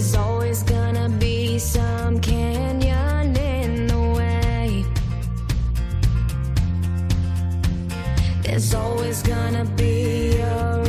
There's always gonna be some canyon in the way. There's always gonna be a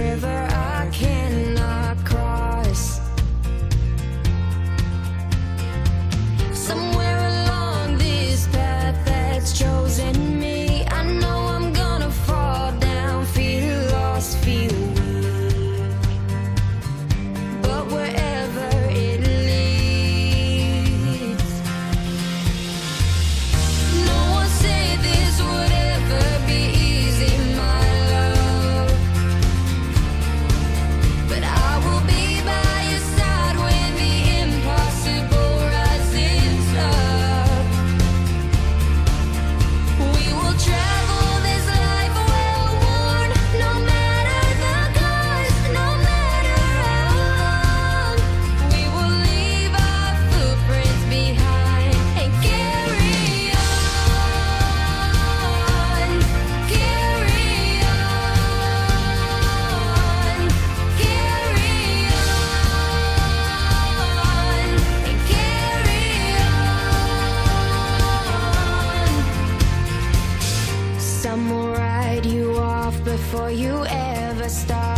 you ever stop